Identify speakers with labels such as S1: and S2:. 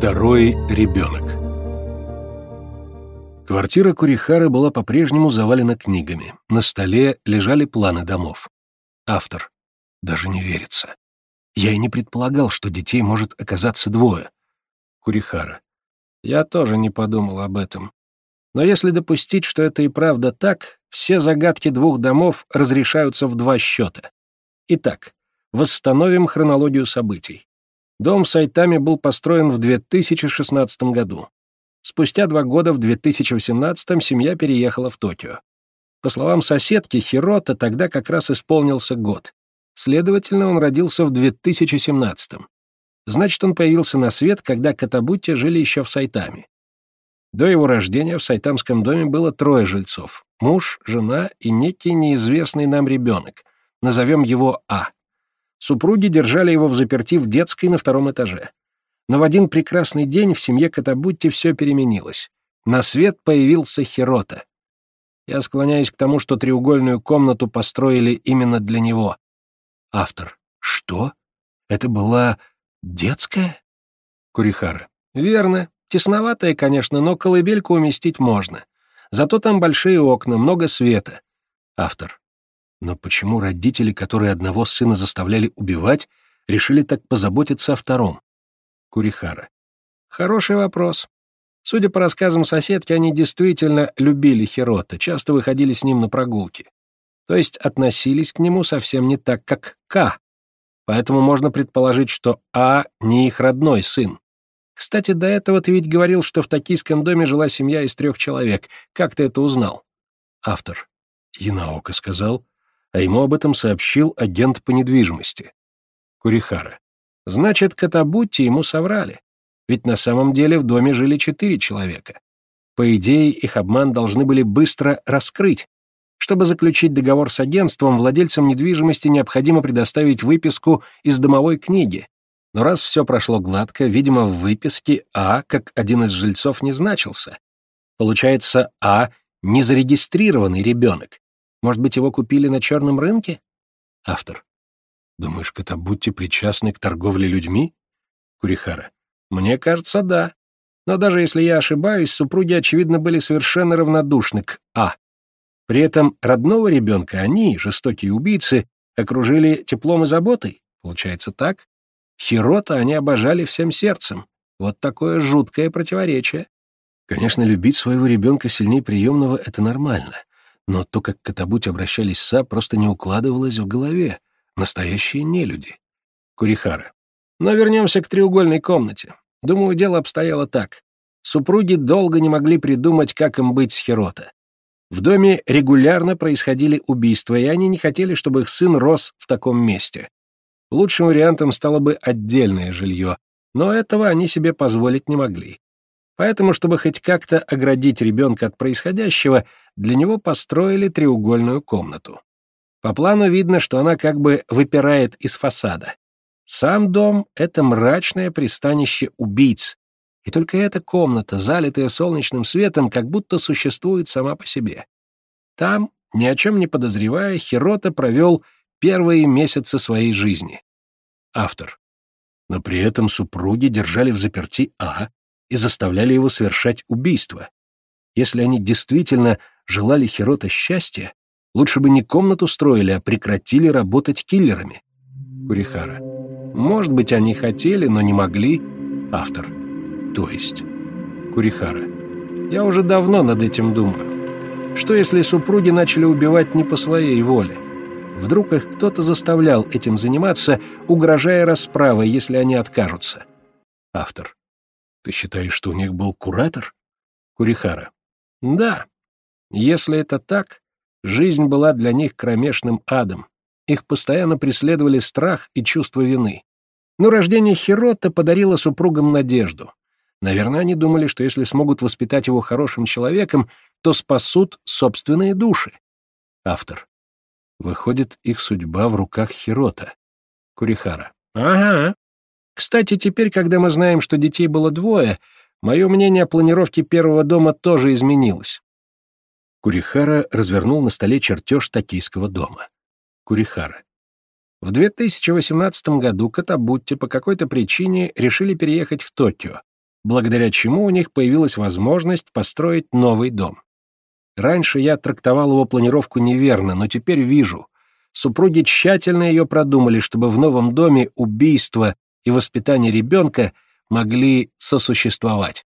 S1: Второй ребенок. Квартира Курихары была по-прежнему завалена книгами. На столе лежали планы домов. Автор. Даже не верится. Я и не предполагал, что детей может оказаться двое. Курихара. Я тоже не подумал об этом. Но если допустить, что это и правда так, все загадки двух домов разрешаются в два счета. Итак, восстановим хронологию событий. Дом в Сайтаме был построен в 2016 году. Спустя два года, в 2018 семья переехала в Токио. По словам соседки, Хирота тогда как раз исполнился год. Следовательно, он родился в 2017 -м. Значит, он появился на свет, когда Катабути жили еще в Сайтаме. До его рождения в Сайтамском доме было трое жильцов — муж, жена и некий неизвестный нам ребенок. Назовем его А. Супруги держали его в заперти в детской на втором этаже. Но в один прекрасный день в семье Катабутти все переменилось. На свет появился Хирота. Я склоняюсь к тому, что треугольную комнату построили именно для него. Автор. Что? Это была детская? Курихара. Верно. Тесноватая, конечно, но колыбельку уместить можно. Зато там большие окна, много света. Автор. Но почему родители, которые одного сына заставляли убивать, решили так позаботиться о втором? Курихара. Хороший вопрос. Судя по рассказам соседки, они действительно любили Хирота, часто выходили с ним на прогулки. То есть относились к нему совсем не так, как К. Поэтому можно предположить, что А не их родной сын. Кстати, до этого ты ведь говорил, что в токийском доме жила семья из трех человек. Как ты это узнал? Автор. Янаока сказал, а ему об этом сообщил агент по недвижимости. Курихара. Значит, Катабутти ему соврали. Ведь на самом деле в доме жили четыре человека. По идее, их обман должны были быстро раскрыть. Чтобы заключить договор с агентством, владельцам недвижимости необходимо предоставить выписку из домовой книги, но раз все прошло гладко, видимо, в выписке А, как один из жильцов, не значился. Получается, А — незарегистрированный ребенок. Может быть, его купили на черном рынке? Автор. Думаешь, Катабутти причастны к торговле людьми? Курихара. Мне кажется, да. Но даже если я ошибаюсь, супруги, очевидно, были совершенно равнодушны к А. При этом родного ребенка они, жестокие убийцы, окружили теплом и заботой. Получается так? Хирота они обожали всем сердцем. Вот такое жуткое противоречие. Конечно, любить своего ребенка сильнее приемного — это нормально. Но то, как Катабуть обращались с Са, просто не укладывалось в голове. Настоящие нелюди. Курихара. Но вернемся к треугольной комнате. Думаю, дело обстояло так. Супруги долго не могли придумать, как им быть с Хирота. В доме регулярно происходили убийства, и они не хотели, чтобы их сын рос в таком месте. Лучшим вариантом стало бы отдельное жилье, но этого они себе позволить не могли. Поэтому, чтобы хоть как-то оградить ребенка от происходящего, для него построили треугольную комнату. По плану видно, что она как бы выпирает из фасада. Сам дом — это мрачное пристанище убийц, и только эта комната, залитая солнечным светом, как будто существует сама по себе. Там, ни о чем не подозревая, Хирота провел первые месяцы своей жизни. Автор. Но при этом супруги держали в заперти А и заставляли его совершать убийство. Если они действительно желали Хирота счастья, лучше бы не комнату строили, а прекратили работать киллерами. Курихара. Может быть, они хотели, но не могли. Автор. То есть. Курихара. Я уже давно над этим думаю. Что если супруги начали убивать не по своей воле? Вдруг их кто-то заставлял этим заниматься, угрожая расправой, если они откажутся. Автор. Ты считаешь, что у них был куратор? Курихара. Да. Если это так, жизнь была для них кромешным адом. Их постоянно преследовали страх и чувство вины. Но рождение Хирота подарило супругам надежду. Наверное, они думали, что если смогут воспитать его хорошим человеком, то спасут собственные души. Автор. Выходит, их судьба в руках Хирота. Курихара. Ага. Кстати, теперь, когда мы знаем, что детей было двое, мое мнение о планировке первого дома тоже изменилось. Курихара развернул на столе чертеж токийского дома. Курихара. В 2018 году Катабутти по какой-то причине решили переехать в Токио. благодаря чему у них появилась возможность построить новый дом. Раньше я трактовал его планировку неверно, но теперь вижу. Супруги тщательно ее продумали, чтобы в новом доме убийство и воспитание ребенка могли сосуществовать.